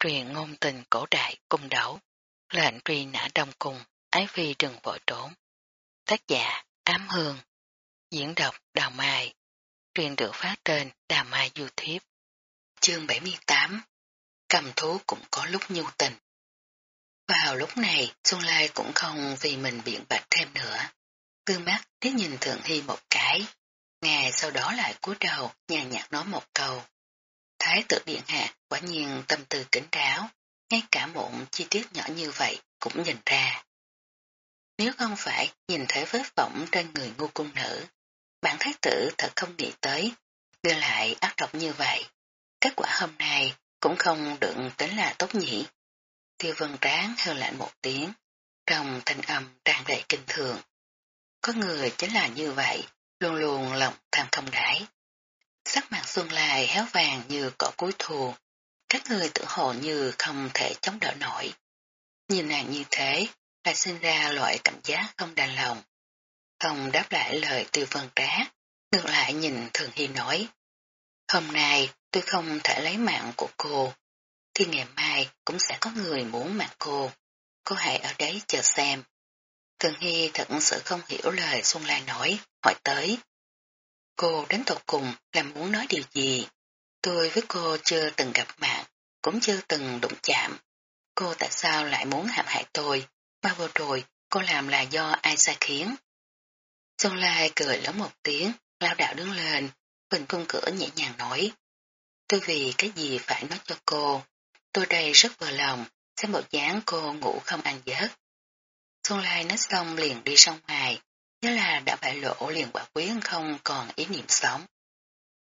truyền ngôn tình cổ đại cung đấu, lệnh truy nã đông cung, ái phi đừng vội trốn. Tác giả Ám Hương, diễn đọc Đào Mai, truyền được phát trên Đào Mai YouTube. Chương 78 Cầm thú cũng có lúc nhu tình. Vào lúc này, Xuân Lai cũng không vì mình biện bạch thêm nữa. Gương mắt liếc nhìn Thượng Hy một cái. nghe sau đó lại cúi đầu, nhàn nhạt nói một câu. Thái tử điện hạ quả nhiên tâm tư kính đáo, ngay cả một chi tiết nhỏ như vậy cũng nhìn ra. Nếu không phải nhìn thấy vết vọng trên người ngu cung nữ, bản thái tử thật không nghĩ tới, đưa lại ác độc như vậy. Kết quả hôm nay cũng không được tính là tốt nhỉ. Tiêu vân tráng hơ lạnh một tiếng, trong thanh âm tràn đầy kinh thường. Có người chính là như vậy, luôn luôn lòng tham không đãi. Xuân lại héo vàng như cỏ cuối thù, các người tự hồ như không thể chống đỡ nổi. Nhìn nàng như thế, lại sinh ra loại cảm giác không đành lòng. Không đáp lại lời tiêu vân trá, ngược lại nhìn Thường Hy nói. Hôm nay tôi không thể lấy mạng của cô, thì ngày mai cũng sẽ có người muốn mạng cô. Cô hãy ở đấy chờ xem. Thường Hy thật sự không hiểu lời Xuân Lai nói, hỏi tới. Cô đến tột cùng là muốn nói điều gì? Tôi với cô chưa từng gặp mặt, cũng chưa từng đụng chạm. Cô tại sao lại muốn hãm hại tôi? Mà vừa rồi, cô làm là do ai sai khiến? Xuân Lai cười lớn một tiếng, lao đạo đứng lên, bình cung cửa nhẹ nhàng nói. Tôi vì cái gì phải nói cho cô. Tôi đây rất vừa lòng, xem bộ dáng cô ngủ không ăn giấc. Xuân Lai nói xong liền đi sông ngoài, nhớ là đã bại lộ liền quả quyết không còn ý niệm sống.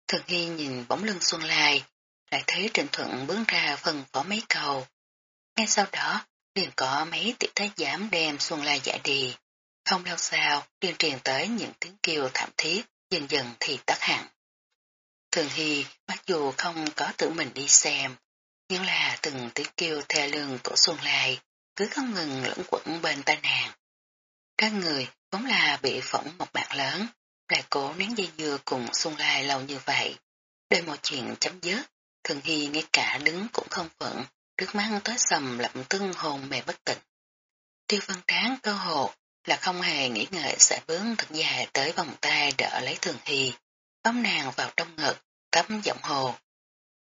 Thường Hy nhìn bóng lưng Xuân Lai, lại thấy Trịnh Thuận bước ra phần phó mấy cầu. Ngay sau đó, liền có mấy tiểu thái giám đem Xuân Lai giải đi. Không lâu sau, liền truyền tới những tiếng kêu thảm thiết, dần dần thì tắt hẳn. Thường Hy, mặc dù không có tự mình đi xem, nhưng là từng tiếng kêu theo lưng của Xuân Lai, cứ không ngừng lẫn quẩn bên tai nàng. Các người vốn là bị phỏng một bạn lớn, lại cố nén dây dưa cùng xung Lai lâu như vậy. Để một chuyện chấm dứt, Thường Hy ngay cả đứng cũng không vững, trước mắt tới sầm lậm tưng hồn mề bất tỉnh. Tiêu văn tráng cơ hồ là không hề nghĩ ngợi sẽ bướng thật dài tới vòng tay đỡ lấy Thường Hy, bấm nàng vào trong ngực, tấm giọng hồ.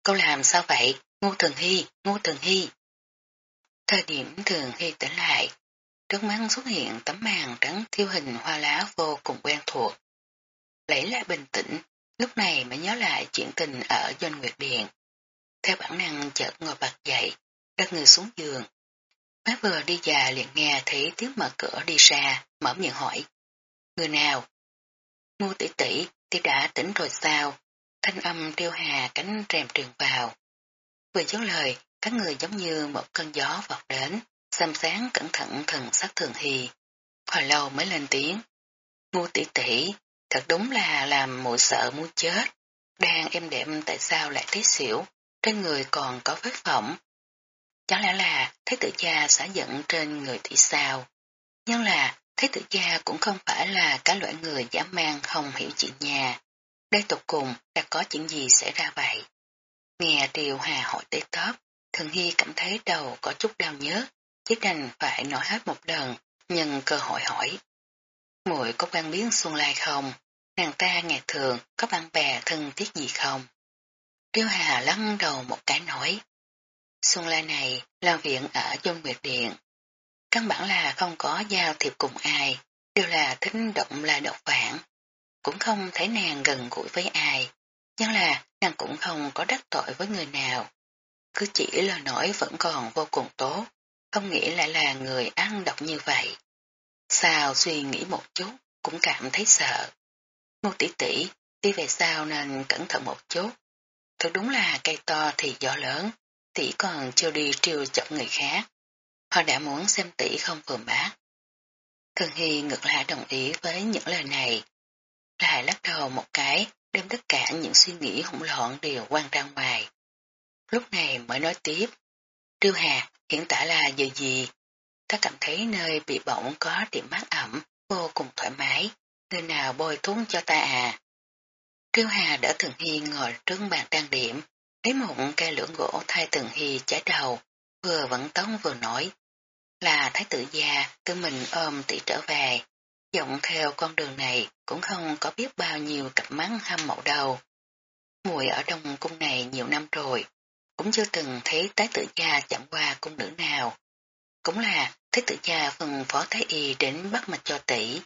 Câu làm sao vậy? ngu Thường Hy, ngu Thường Hy. Thời điểm Thường Hy tỉnh lại, trước mắt xuất hiện tấm màn trắng thiêu hình hoa lá vô cùng quen thuộc. Lấy lại bình tĩnh, lúc này mới nhớ lại chuyện tình ở doanh nguyệt điện. Theo bản năng chợt ngồi bật dậy, đặt người xuống giường. Má vừa đi già liền nghe thấy tiếng mở cửa đi ra, mở miệng hỏi. Người nào? Ngô tỷ tỷ, tỷ đã tỉnh rồi sao? Thanh âm tiêu hà cánh rèm truyền vào. Vừa dứt lời, các người giống như một cơn gió vọt đến, xem sáng cẩn thận thần sắc thường hì. Hồi lâu mới lên tiếng. ngu tỷ tỷ, thật đúng là làm muội sợ muốn chết. Đang em đệm tại sao lại thấy xỉu, trên người còn có vết phỏng. Chẳng lẽ là thấy tự cha xả giận trên người tỷ sao? Nhưng là thấy tự cha cũng không phải là cả loại người dã man không hiểu chuyện nhà. Đây tục cùng đã có chuyện gì xảy ra vậy? Nghe Triều Hà hỏi tới tớp, Thường Hy cảm thấy đầu có chút đau nhớ, chỉ đành phải nói hết một lần, nhưng cơ hội hỏi. Mùi có quen biến Xuân Lai không? Nàng ta ngày thường có bạn bè thân thiết gì không? Tiêu Hà lăn đầu một cái nói. Xuân Lai này làm viện ở trong Nguyệt Điện. Căn bản là không có giao thiệp cùng ai, đều là tính động là độc phản. Cũng không thấy nàng gần gũi với ai, nhưng là nàng cũng không có đắc tội với người nào. Cứ chỉ lời nói vẫn còn vô cùng tốt, không nghĩ lại là người ăn độc như vậy. Sao suy nghĩ một chút, cũng cảm thấy sợ. Ngô tỷ tỷ, đi về sao nên cẩn thận một chút. Thật đúng là cây to thì gió lớn, tỷ còn chưa đi triều chọc người khác. Họ đã muốn xem tỷ không vừa bác. Thường Hy ngược lại đồng ý với những lời này. Lại lắc đầu một cái, đem tất cả những suy nghĩ hỗn loạn đều quăng ra ngoài. Lúc này mới nói tiếp. Triêu Hà, hiện tại là giờ gì? Ta cảm thấy nơi bị bỏng có điểm mát ẩm, vô cùng thoải mái. Người nào bôi thuốc cho ta à? Triêu Hà đã Thường Hy ngồi trước bàn trang điểm, Lấy một cây lưỡng gỗ thay Thường hy trái đầu, vừa vẫn tống vừa nổi. Là thái tử già tự mình ôm tỷ trở về, dọng theo con đường này cũng không có biết bao nhiêu cặp mắt hâm mộ đầu. Mùi ở trong cung này nhiều năm rồi, cũng chưa từng thấy thái tử gia chẳng qua cung nữ nào. Cũng là thái tử gia phần phó thái y đến bắt mạch cho tỷ,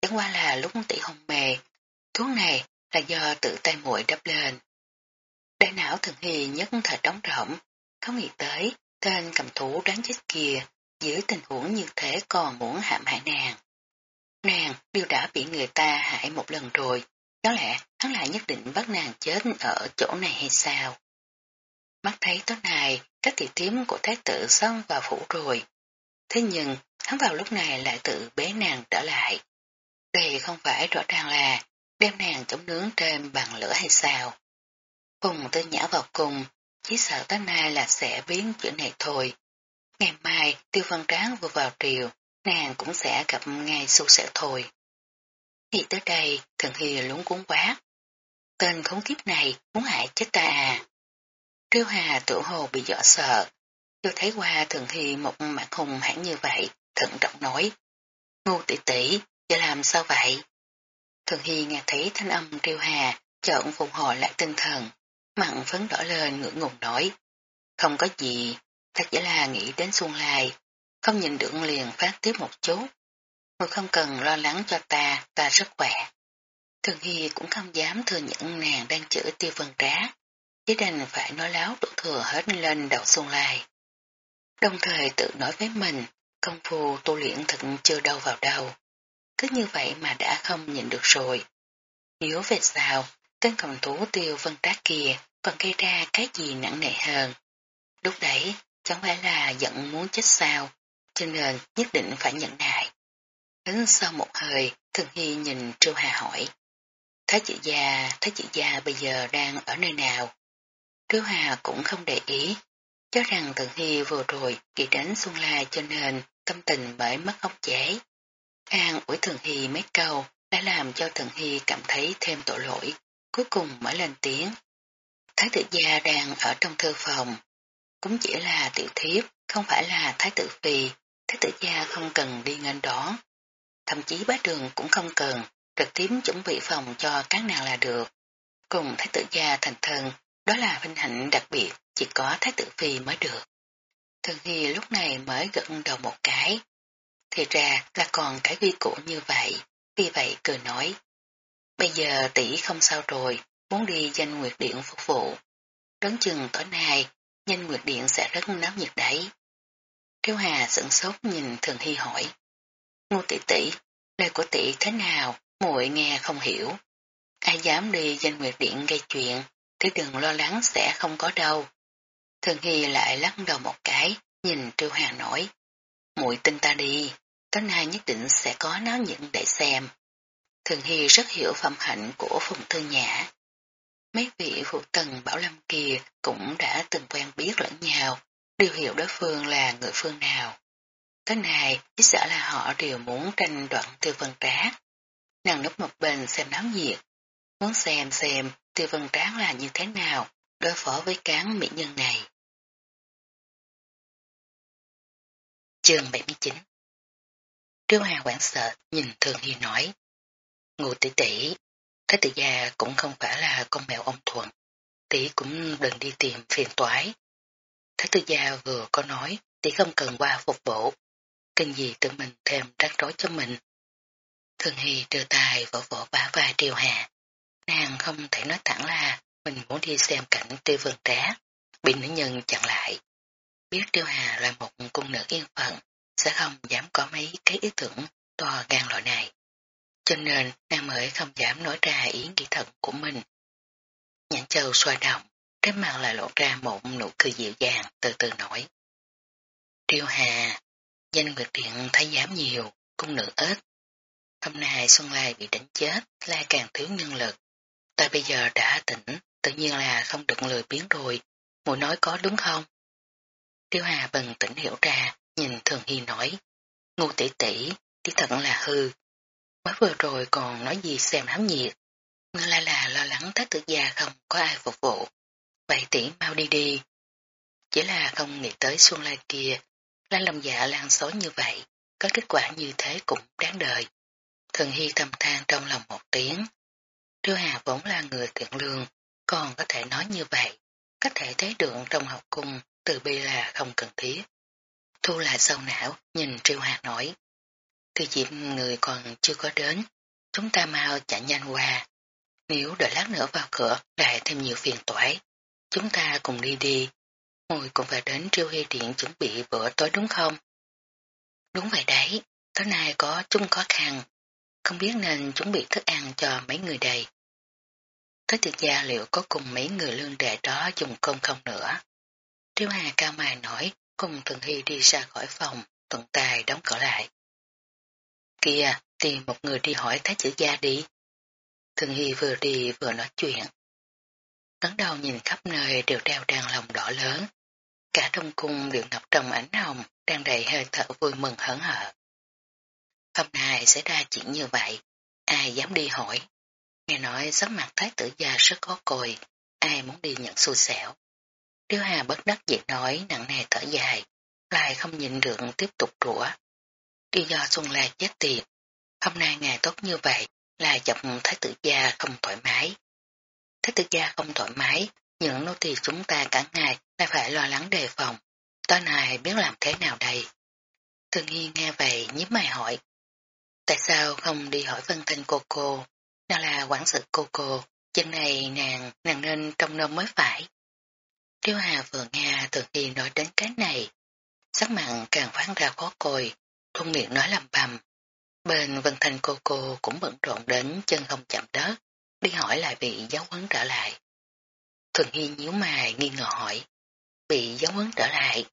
chẳng qua là lúc tỷ hôn mê, thuốc này là do tự tay muội đắp lên. Đại não thường hy nhất thời trống rỗng, không nghĩ tới tên cầm thú đáng chết kia dưới tình huống như thế còn muốn hãm hại nàng. Nàng đều đã bị người ta hại một lần rồi, có lẽ hắn lại nhất định bắt nàng chết ở chỗ này hay sao? Mắt thấy tối này, các thị tím của thái tử xong vào phủ rồi. Thế nhưng, hắn vào lúc này lại tự bế nàng trở lại. Đây không phải rõ ràng là đem nàng chống nướng trên bàn lửa hay sao? Cùng tư nhã vào cùng, chỉ sợ tối nay là sẽ biến chuyện này thôi. Ngày mai, tiêu văn tráng vừa vào triều, nàng cũng sẽ gặp ngay xu sẽ thôi. Nghĩ tới đây, thần hy lúng cuốn quá. Tên khốn kiếp này muốn hại chết ta à. Triêu Hà tự hồ bị dọa sợ. Chưa thấy qua thường hy một mặt hùng hãn như vậy, thận trọng nói. Ngu tỷ tỷ, giờ làm sao vậy? Thường hy nghe thấy thanh âm Triêu Hà, chợn phục hồi lại tinh thần, mặn phấn đỏ lên ngưỡng ngùng nói. Không có gì, ta chỉ là nghĩ đến xuân lai, không nhìn được liền phát tiếp một chút. Người không cần lo lắng cho ta, ta rất khỏe. Thường Hy cũng không dám thừa nhận nàng đang chữa tiêu vân trá, chỉ đành phải nói láo đổ thừa hết lên đầu xuân lai. Đồng thời tự nói với mình, công phu tu luyện thật chưa đâu vào đâu. Cứ như vậy mà đã không nhìn được rồi. Nếu về sao, tên cầm thú tiêu vân trác kia còn gây ra cái gì nặng nề hơn. Lúc đấy, chẳng phải là giận muốn chết sao, cho nên nhất định phải nhận đại. Đến sau một hơi, Thường Hy nhìn Trương Hà hỏi. Thái chị gia Thái chị gia bây giờ đang ở nơi nào? Trương Hà cũng không để ý, cho rằng thượng Hy vừa rồi chỉ đến Xuân La cho nên tâm tình bởi mất ốc chế. An ủi thượng Hy mấy câu đã làm cho thượng Hy cảm thấy thêm tội lỗi, cuối cùng mới lên tiếng. Thái tử gia đang ở trong thư phòng, cũng chỉ là tiểu thiếp, không phải là thái tử phi, thái tử gia không cần đi ngân đón. Thậm chí bá đường cũng không cần, trực tiếp chuẩn bị phòng cho các nàng là được. Cùng thái tử gia thành thân, đó là vinh hạnh đặc biệt, chỉ có thái tử phi mới được. Thường Hy lúc này mới gật đầu một cái. Thì ra là còn cái quy củ như vậy, vì vậy cười nói. Bây giờ tỷ không sao rồi, muốn đi danh nguyệt điện phục vụ. Đón chừng tối nay, danh nguyệt điện sẽ rất náo nhiệt đấy. Kiều Hà sững sốt nhìn Thường Hy hỏi. Ngô tỷ tỷ, lời của tỷ thế nào, muội nghe không hiểu. Ai dám đi danh nguyệt điện gây chuyện, thế đừng lo lắng sẽ không có đâu. Thường Hy lại lắc đầu một cái, nhìn Triêu Hà nói. muội tin ta đi, tối nay nhất định sẽ có náo nhiệt để xem. Thường Hy rất hiểu phẩm hạnh của Phùng Thư Nhã. Mấy vị phụ tần Bảo Lâm kia cũng đã từng quen biết lẫn nhau, đều hiểu đối phương là người phương nào. Cái này chỉ sợ là họ đều muốn tranh đoạn tiêu vân trá. Nàng núp một bên xem náo nhiệt, muốn xem xem tiêu vân tráng là như thế nào đối phó với cán mỹ nhân này. Chương 79 Trương Hà quảng sợ nhìn Thường Hy nói Ngụ tỷ tỷ, Thái tử gia cũng không phải là con mèo ông thuận, tỷ cũng đừng đi tìm phiền toái. Thái tử gia vừa có nói tỷ không cần qua phục vụ, kinh gì tự mình thêm rắc rối cho mình. Thường Hy đưa tay vỗ vỗ bả vai Triều Hà. Nàng không thể nói thẳng là mình muốn đi xem cảnh tiêu vườn trá, bị nữ nhân chặn lại. Biết tiêu Hà là một cung nữ yên phận, sẽ không dám có mấy cái ý tưởng to gan loại này. Cho nên nàng mới không dám nói ra ý nghĩ thật của mình. Nhãn châu xoa động, cái mặt lại lộ ra một nụ cười dịu dàng, từ từ nổi. tiêu Hà, danh nguyệt điện thấy dám nhiều, cung nữ ít. Hôm nay Xuân Lai bị đánh chết, la càng thiếu nhân lực. Ta bây giờ đã tỉnh, tự nhiên là không được lười biến rồi, mùi nói có đúng không? Tiêu Hà bừng tỉnh hiểu ra, nhìn Thường Hy nói, ngu tỷ tỷ, tỷ thật là hư. Mới vừa rồi còn nói gì xem hám nhiệt, ngươi la là lo lắng thái tử già không có ai phục vụ. Vậy tỷ mau đi đi. Chỉ là không nghĩ tới Xuân Lai kia, lan lòng dạ lan xối như vậy, có kết quả như thế cũng đáng đời. Thường Hy thầm than trong lòng một tiếng. Triêu Hà vốn là người thiện lương, còn có thể nói như vậy, có thể thấy được trong học cung từ bi là không cần thiết. Thu lại sâu não, nhìn Triêu Hà nói. Từ dịp người còn chưa có đến, chúng ta mau chạy nhanh qua. Nếu đợi lát nữa vào cửa lại thêm nhiều phiền toái, chúng ta cùng đi đi. Ngồi cũng phải đến Triêu Hy Điện chuẩn bị bữa tối đúng không? Đúng vậy đấy, tối nay có chung khó khăn, không biết nên chuẩn bị thức ăn cho mấy người đây. Thế thực gia liệu có cùng mấy người lương đệ đó dùng cơm không nữa? Triêu Hà cao mài nói, cùng Thường Hy đi ra khỏi phòng, tuần tài đóng cửa lại. Kìa, tìm một người đi hỏi thái tử gia đi. Thường Hy vừa đi vừa nói chuyện. Tấn đầu nhìn khắp nơi đều đeo đàn lòng đỏ lớn. Cả trong cung đều ngập trong ánh hồng, đang đầy hơi thở vui mừng hớn hở. Hôm nay sẽ ra chuyện như vậy, ai dám đi hỏi. Nghe nói sắc mặt thái tử gia rất khó coi, ai muốn đi nhận xui xẻo. Tiêu Hà bất đắc dĩ nói nặng nề thở dài, lại không nhìn được tiếp tục rủa. Đi do Xuân La chết tiệt, hôm nay ngày tốt như vậy là chọc thái tử gia không thoải mái. Thái tử gia không thoải mái, những nô tỳ chúng ta cả ngày lại phải lo lắng đề phòng. Tối nay biết làm thế nào đây? Thường Hiên nghe vậy nhíu mày hỏi. Tại sao không đi hỏi Vân Thanh cô cô? Nào là quản sự cô cô, chân này nàng, nàng nên trong nôm mới phải. Tiêu Hà vừa nghe Thường hy nói đến cái này. Sắc mặn càng phán ra khó coi, thun miệng nói làm bầm. Bên Vân Thanh cô cô cũng bận rộn đến chân không chạm đất, đi hỏi lại bị giáo huấn trở lại. Thường Hy nhíu mày nghi ngờ hỏi, bị giáo huấn trở lại.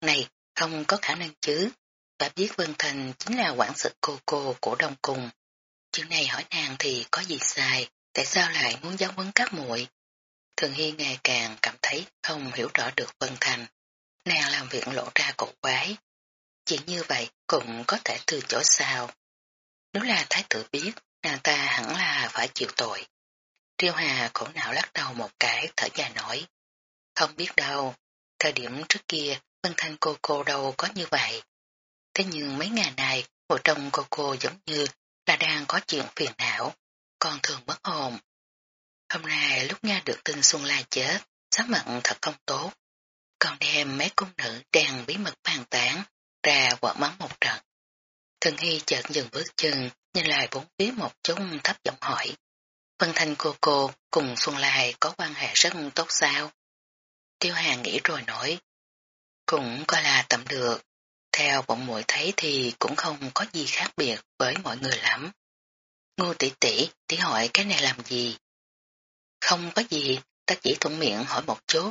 Này, không có khả năng chứ, Tạp biết Vân Thành chính là quản sự cô cô của Đông Cung. Chuyện này hỏi nàng thì có gì sai, tại sao lại muốn giáo huấn các muội? Thường Hy ngày càng cảm thấy không hiểu rõ được Vân Thành. Nàng làm việc lộ ra cổ quái. Chỉ như vậy cũng có thể từ chỗ sao. Nếu là thái tử biết, nàng ta hẳn là phải chịu tội. Triêu Hà khổ não lắc đầu một cái thở dài nói. Không biết đâu, thời điểm trước kia Vân Thanh cô cô đâu có như vậy. Thế nhưng mấy ngày này, bộ trong cô cô giống như là đang có chuyện phiền não, còn thường bất hồn. Hôm nay lúc nghe được tin Xuân La chết, sắc mặn thật không tốt. Còn đem mấy cung nữ đang bí mật bàn tán, ra quả mắng một trận. Thường Hy chợt dừng bước chân, nhìn lại bốn phía một chút thấp giọng hỏi. Vân Thanh cô cô cùng Xuân Lai có quan hệ rất tốt sao? Tiêu Hàng nghĩ rồi nói. Cũng coi là tạm được. Theo bọn muội thấy thì cũng không có gì khác biệt với mọi người lắm. Ngô tỷ tỷ, tỷ hỏi cái này làm gì? Không có gì, ta chỉ thuận miệng hỏi một chút.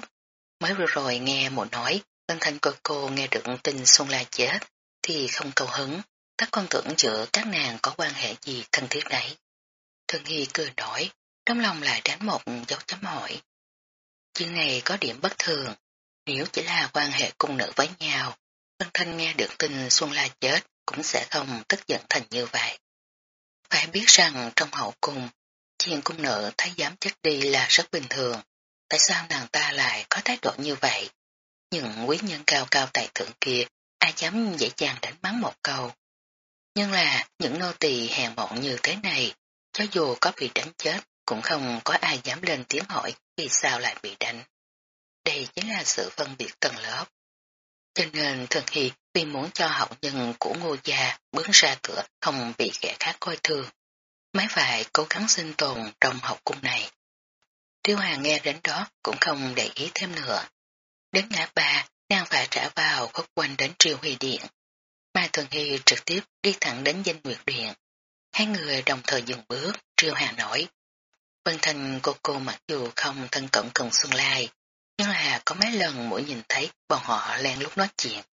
Mới vừa rồi nghe mụ nói, tân Thanh cô cô nghe được tin Xuân La chết, thì không cầu hứng, ta con tưởng giữa các nàng có quan hệ gì thân thiết đấy. Thường Hy cười nổi, trong lòng lại đánh một dấu chấm hỏi. Chuyện này có điểm bất thường, nếu chỉ là quan hệ cung nữ với nhau, Vân Thanh nghe được tin Xuân La chết cũng sẽ không tức giận thành như vậy. Phải biết rằng trong hậu cung, chuyện cung nữ thấy dám chết đi là rất bình thường. Tại sao nàng ta lại có thái độ như vậy? Nhưng quý nhân cao cao tại thượng kia, ai dám dễ dàng đánh mắng một câu. Nhưng là những nô tỳ hèn mọn như thế này, cho dù có bị đánh chết, cũng không có ai dám lên tiếng hỏi vì sao lại bị đánh. Đây chính là sự phân biệt tầng lớp. Cho nên Thường Hy vì muốn cho hậu nhân của ngô gia bước ra cửa không bị kẻ khác coi thường, mấy phải cố gắng sinh tồn trong học cung này. Tiêu Hà nghe đến đó cũng không để ý thêm nữa. Đến ngã ba, nàng phải trả vào khúc quanh đến triều huy điện. Mai Thường Hy trực tiếp đi thẳng đến danh nguyệt điện. Hai người đồng thời dừng bước, triều Hà nổi. Vân Thành cô cô mặc dù không thân cận cùng Xuân Lai, nhưng là có mấy lần mỗi nhìn thấy bọn họ len lúc nói chuyện.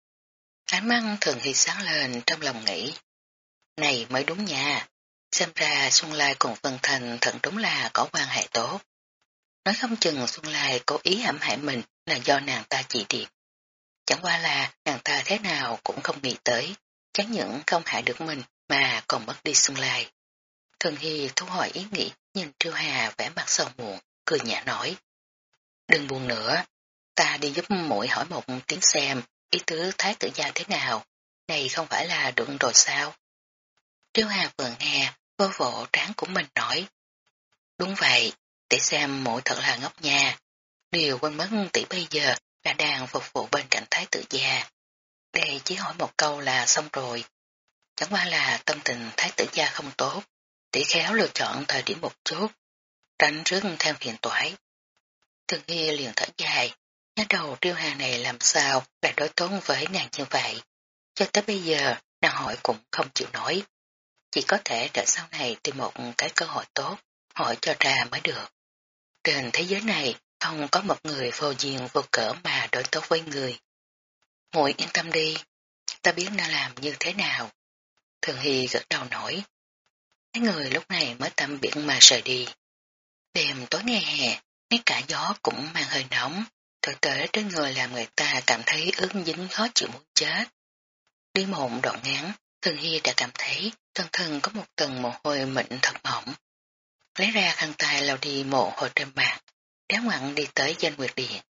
Ánh mắt thường hy sáng lên trong lòng nghĩ. Này mới đúng nha, xem ra Xuân Lai cùng Vân Thành thật đúng là có quan hệ tốt. Nói không chừng Xuân Lai cố ý hãm hại mình là do nàng ta chỉ điệp. Chẳng qua là nàng ta thế nào cũng không nghĩ tới, chẳng những không hại được mình mà còn mất đi Xuân Lai. Thường Hy thu hỏi ý nghĩ nhìn Triêu Hà vẻ mặt sầu muộn, cười nhẹ nói. Đừng buồn nữa, ta đi giúp mũi hỏi một tiếng xem ý tứ thái tử gia thế nào, này không phải là đụng rồi sao? Triêu Hà vừa nghe, vô vỗ trán của mình nói. Đúng vậy, để xem mũi thật là ngốc nha. Điều quên mất tỷ bây giờ là đang phục vụ bên cạnh thái tử gia. Đây chỉ hỏi một câu là xong rồi. Chẳng qua là tâm tình thái tử gia không tốt, tỷ khéo lựa chọn thời điểm một chút, tránh trước thêm hiện toái. Thường Hy liền thở dài, nhớ đầu triêu hàng này làm sao lại đối tốn với nàng như vậy. Cho tới bây giờ, nàng hỏi cũng không chịu nổi. Chỉ có thể đợi sau này tìm một cái cơ hội tốt, hỏi cho ra mới được. Trên thế giới này, không có một người vô duyên vô cỡ mà đối tốt với người. Muội yên tâm đi, ta biết nên làm như thế nào. Thường Hy gật đầu nổi. Cái người lúc này mới tâm biển mà rời đi. Đêm tối ngày hè, ngay cả gió cũng mang hơi nóng, thực tế trên người làm người ta cảm thấy ướt dính khó chịu muốn chết. Đi một đoạn ngắn, Thường Hy đã cảm thấy thân thân có một tầng mồ hôi mịn thật mỏng. Lấy ra khăn tay lau đi mồ hôi trên mặt, đéo ngoặn đi tới danh nguyệt điện.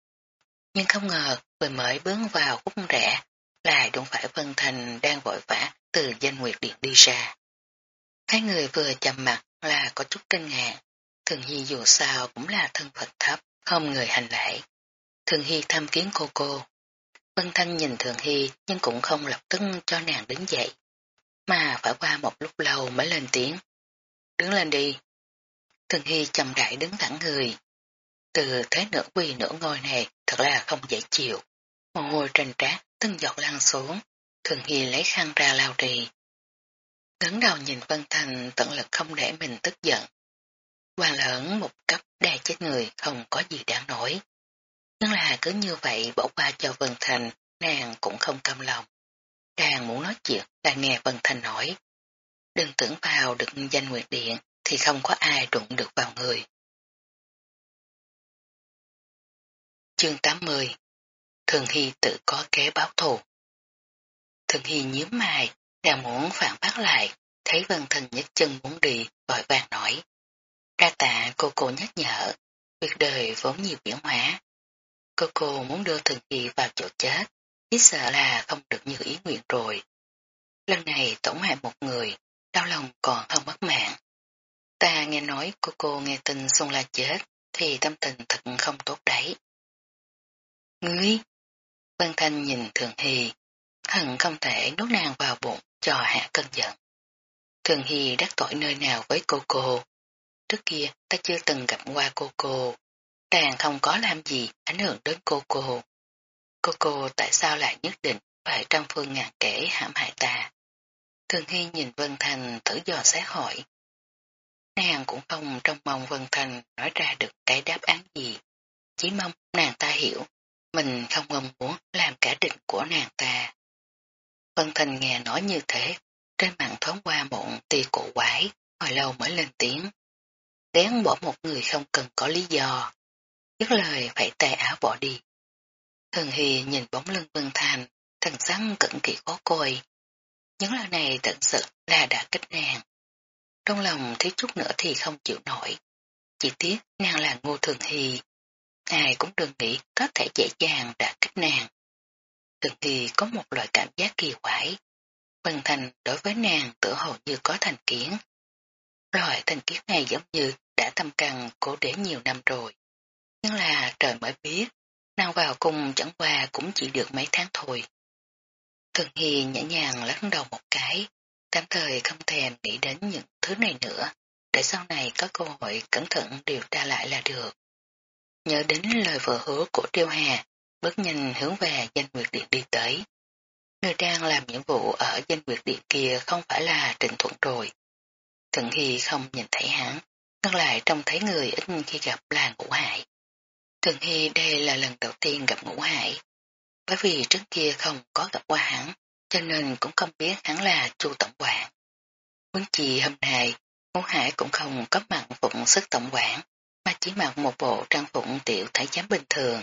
Nhưng không ngờ vừa mới bước vào khúc rẽ, lại đụng phải Vân Thành đang vội vã từ danh nguyệt điện đi ra. Hai người vừa chầm mặt là có chút kinh ngạc, Thường Hy dù sao cũng là thân phật thấp, không người hành lễ. Thường Hy thăm kiến cô cô. Vân Thanh nhìn Thường Hy nhưng cũng không lập tức cho nàng đứng dậy, mà phải qua một lúc lâu mới lên tiếng. Đứng lên đi. Thường Hy chầm đại đứng thẳng người. Từ thế nửa quỳ nửa ngồi này thật là không dễ chịu. Mồ hôi trên trát từng giọt lăn xuống. Thường Hy lấy khăn ra lao trì. Ngấn đầu nhìn Vân Thanh tận lực không để mình tức giận. Hoàng lớn một cấp đè chết người không có gì đáng nổi. Nhưng là cứ như vậy bỏ qua cho Vân Thành, nàng cũng không cam lòng. Đang muốn nói chuyện là nghe Vân Thành nói. Đừng tưởng vào được danh nguyệt điện thì không có ai đụng được vào người. Chương 80 Thường Hy tự có kế báo thù. Thường Hy nhíu mày, đang muốn phản bác lại, thấy Vân Thành nhất chân muốn đi, vội vàng nói. Đa tạ cô cô nhắc nhở, việc đời vốn nhiều biến hóa. Cô cô muốn đưa Thường kỳ vào chỗ chết, chỉ sợ là không được như ý nguyện rồi. Lần này tổn hại một người, đau lòng còn hơn mất mạng. Ta nghe nói cô cô nghe tin Xuân La chết, thì tâm tình thật không tốt đấy. Ngươi! Vân Thanh nhìn Thường Hy, hận không thể nuốt nàng vào bụng cho hạ cơn giận. Thường Hy đắc tội nơi nào với cô cô. Trước kia ta chưa từng gặp qua cô cô. Nàng không có làm gì ảnh hưởng đến cô cô. Cô cô tại sao lại nhất định phải trăm phương ngàn kể hãm hại ta? Thường Hy nhìn Vân Thành thử dò xét hỏi. Nàng cũng không trong mong Vân Thành nói ra được cái đáp án gì. Chỉ mong nàng ta hiểu, mình không mong muốn làm cả định của nàng ta. Vân Thành nghe nói như thế, trên mạng thoáng qua một tia cổ quái, hồi lâu mới lên tiếng đáng bỏ một người không cần có lý do. Dứt lời phải tay áo bỏ đi. Thường Hy nhìn bóng lưng Vân Thành, thần sắc cẩn kỳ khó coi. Những lời này thật sự là đã kích nàng. Trong lòng thiếu chút nữa thì không chịu nổi. Chỉ tiếc nàng là ngô Thường Hy. Ai cũng đừng nghĩ có thể dễ dàng đã kích nàng. Thường Hy có một loại cảm giác kỳ quái. Vân Thành đối với nàng tự hồ như có thành kiến. Loại tình kiếp này giống như đã tâm cần cố đế nhiều năm rồi. Nhưng là trời mới biết, nào vào cùng chẳng qua cũng chỉ được mấy tháng thôi. Thường Hy nhẹ nhàng lắc đầu một cái, tạm thời không thèm nghĩ đến những thứ này nữa, để sau này có cơ hội cẩn thận điều tra lại là được. Nhớ đến lời vừa hứa của tiêu Hà, bước nhanh hướng về danh nguyệt điện đi tới. Người đang làm nhiệm vụ ở danh nguyệt điện kia không phải là Trịnh Thuận rồi. Thường Hy không nhìn thấy hắn, ngược lại trông thấy người ít khi gặp là ngũ hải. Thường Hy đây là lần đầu tiên gặp ngũ hải, bởi vì trước kia không có gặp qua hắn, cho nên cũng không biết hắn là chu tổng quản. Muốn chi hôm nay, ngũ hải cũng không có mặt phụng sức tổng quản, mà chỉ mặc một bộ trang phục tiểu thái giám bình thường.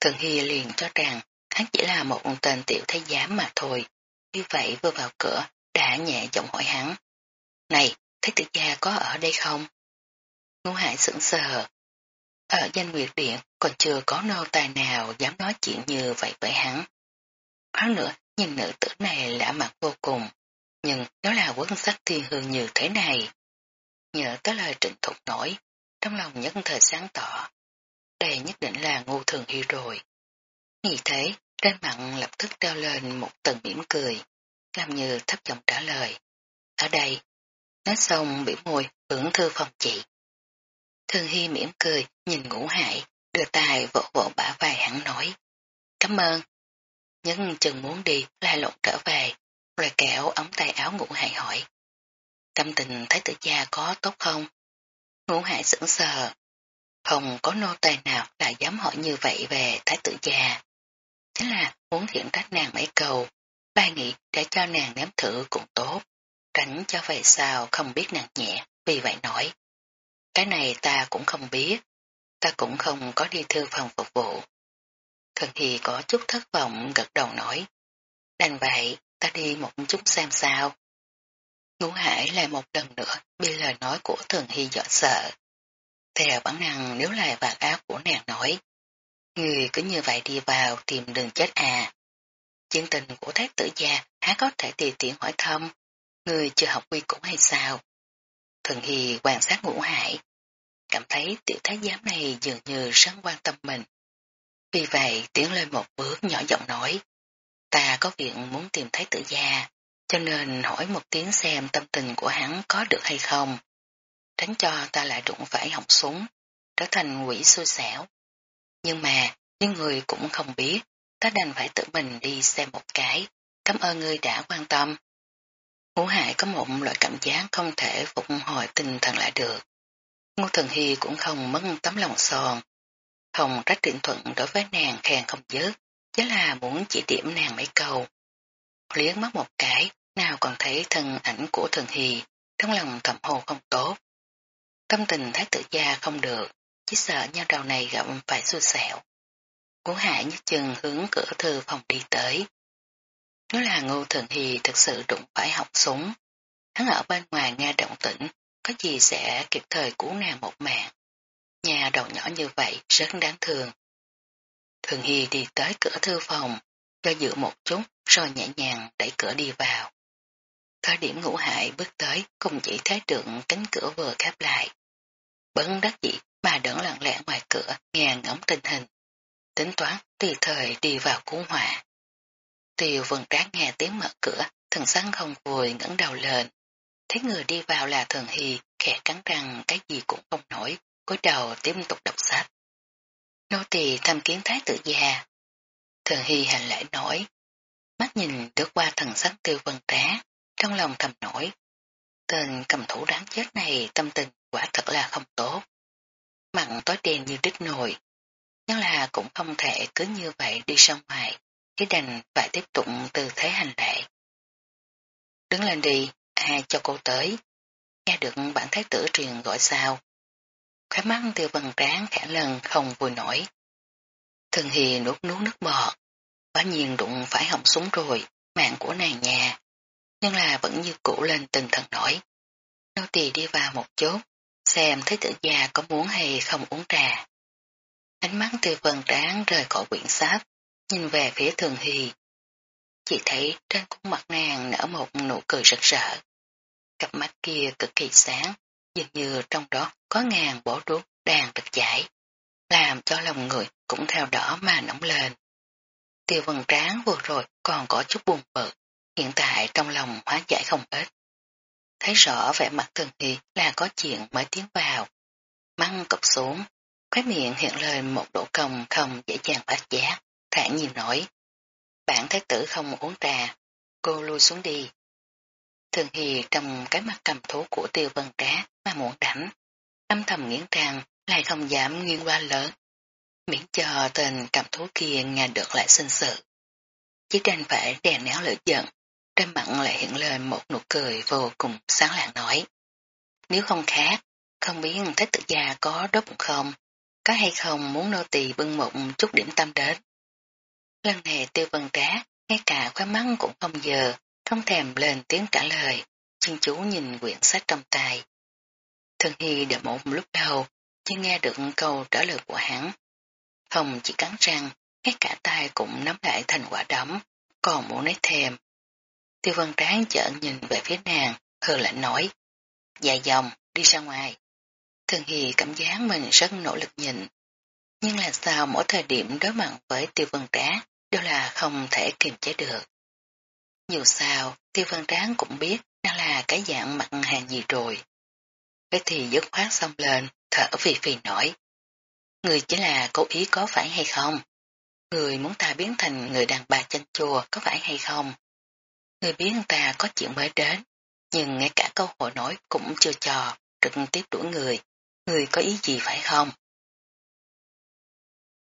Thường Hy liền cho rằng hắn chỉ là một tên tiểu thái giám mà thôi, như vậy vừa vào cửa đã nhẹ giọng hỏi hắn. Này, Thế tử gia có ở đây không? Ngũ Hải sững sờ. ở danh nguyệt điện còn chưa có nô tài nào dám nói chuyện như vậy với hắn. Hơn nữa, nhìn nữ tử này lạ mặt vô cùng, nhưng nếu là quân sách thiên hương như thế này, nhớ tới lời trịnh thục nổi, trong lòng nhất thời sáng tỏ. Đây nhất định là ngu thường hy rồi. Nghĩ thế, trên mặt lập tức treo lên một tầng mỉm cười, làm như thấp giọng trả lời. Ở đây, nói xong biểu môi hưởng thư phòng chị. thương Hy mỉm cười, nhìn ngũ hại, đưa tay vỗ vỗ bả vai hắn nói. Cảm ơn. Nhưng chừng muốn đi, la lộn trở về, rồi kẹo ống tay áo ngũ hại hỏi. Tâm tình thái tử gia có tốt không? Ngũ hại sững sờ. Không có nô tài nào là dám hỏi như vậy về thái tử gia. Thế là muốn thiện trách nàng mấy cầu ba nghĩ để cho nàng nếm thử cũng tốt, tránh cho về sao không biết nàng nhẹ, vì vậy nói. Cái này ta cũng không biết, ta cũng không có đi thư phòng phục vụ. Thần Hy có chút thất vọng gật đầu nói. Đành vậy, ta đi một chút xem sao. Ngũ Hải lại một lần nữa bị lời nói của Thường Hy dọa sợ. Theo bản năng nếu lại vạt áo của nàng nói. Người cứ như vậy đi vào tìm đường chết à. Chuyện tình của thái tử gia há có thể tùy tiện hỏi thăm. Người chưa học quy cũng hay sao. Thường Hy quan sát ngũ hải. Cảm thấy tiểu thái giám này dường như rất quan tâm mình. Vì vậy tiến lên một bước nhỏ giọng nói. Ta có việc muốn tìm thấy tử gia, cho nên hỏi một tiếng xem tâm tình của hắn có được hay không. Tránh cho ta lại đụng phải hỏng súng, trở thành quỷ xui xẻo. Nhưng mà, những người cũng không biết, ta đành phải tự mình đi xem một cái. Cảm ơn ngươi đã quan tâm. Ngũ Hải có một loại cảm giác không thể phục hồi tinh thần lại được. Ngô Thần Hy cũng không mất tấm lòng son. Không trách trịnh thuận đối với nàng khen không dứt, chứ là muốn chỉ điểm nàng mấy câu. Liếc mắt một cái, nào còn thấy thân ảnh của Thần Hy, trong lòng thầm hồ không tốt. Tâm tình thái tử gia không được, chỉ sợ nhau đầu này gặp phải xui xẻo. Ngũ Hải nhất chừng hướng cửa thư phòng đi tới. Nếu là Ngô Thường Hy thực sự đụng phải học súng, hắn ở bên ngoài nghe động tĩnh, có gì sẽ kịp thời cứu nàng một mạng. Nhà đầu nhỏ như vậy rất đáng thương. Thường Hy đi tới cửa thư phòng, cho dự một chút rồi nhẹ nhàng đẩy cửa đi vào. Thời điểm ngũ hại bước tới cùng chỉ thấy được cánh cửa vừa khép lại. Bấn đắc dị mà đỡ lặng lẽ ngoài cửa nghe ngóng tình hình. Tính toán tùy thời đi vào cứu hỏa. Tiêu vân tráng nghe tiếng mở cửa, thần sắc không vui ngẩng đầu lên. Thấy người đi vào là thường hy, khẽ cắn răng cái gì cũng không nổi, cúi đầu tiếp tục đọc sách. Nô tỳ thăm kiến thái tử già. Thường hy hành lễ nói. Mắt nhìn đứa qua thần sắc tiêu vân trá, trong lòng thầm nổi. Tên cầm thủ đáng chết này tâm tình quả thật là không tốt. Mặn tối đen như đứt nồi. Nhưng là cũng không thể cứ như vậy đi ra ngoài, chỉ đành phải tiếp tục từ thế hành lệ. Đứng lên đi, ai cho cô tới. Nghe được bản thái tử truyền gọi sao. Khói mắt tiêu vần tráng khẽ lần không vui nổi. Thường hì nuốt nuốt nước bọt. Quả nhiên đụng phải hỏng súng rồi, mạng của nàng nhà. Nhưng là vẫn như cũ lên từng thần nổi. Nô tỳ đi vào một chút, xem thấy tử già có muốn hay không uống trà. Ánh mắt tiêu vần tráng rời khỏi quyển sách, nhìn về phía thường hy. Chỉ thấy trên khuôn mặt nàng nở một nụ cười rực rỡ. Cặp mắt kia cực kỳ sáng, dường như trong đó có ngàn bổ đuốc đang được giải, làm cho lòng người cũng theo đó mà nóng lên. Tiêu vần tráng vừa rồi còn có chút buồn bực, hiện tại trong lòng hóa giải không ít. Thấy rõ vẻ mặt thường hy là có chuyện mới tiến vào. Măng cọc xuống, khóe miệng hiện lên một độ công không dễ dàng phát giác, thản nhiên nói. Bản thái tử không uống trà, cô lui xuống đi. Thường Hy trong cái mặt cầm thú của tiêu vân cá mà muốn đánh, âm thầm nghiến răng lại không dám nghiêng qua lớn, miễn cho tên cầm thú kia nghe được lại sinh sự. Chỉ đành phải đè néo lửa giận, trên mặt lại hiện lên một nụ cười vô cùng sáng lạng nói. Nếu không khác, không biết thái tử gia có đốt không, có hay không muốn nô tỳ bưng một chút điểm tâm đến. Lần này tiêu vân trá, ngay cả khóa mắt cũng không giờ, không thèm lên tiếng trả lời, chuyên chú nhìn quyển sách trong tay. Thường Hy đợi một lúc đầu, chưa nghe được câu trả lời của hắn. hồng chỉ cắn răng, ngay cả tay cũng nắm lại thành quả đấm, còn muốn nói thêm. Tiêu vân tráng chợt nhìn về phía nàng, hờ lạnh nói. Dài dòng, đi ra ngoài. Thường Hy cảm giác mình rất nỗ lực nhìn. Nhưng là sao mỗi thời điểm đối mặt với tiêu vân tráng đều là không thể kiềm chế được. Dù sao, tiêu Văn tráng cũng biết đang là cái dạng mặt hàng gì rồi. Vậy thì dứt khoát xong lên, thở phì phì nổi. Người chỉ là cố ý có phải hay không? Người muốn ta biến thành người đàn bà chanh chùa có phải hay không? Người biết ta có chuyện mới đến, nhưng ngay cả câu hội nói cũng chưa cho, trực tiếp đuổi người. Người có ý gì phải không?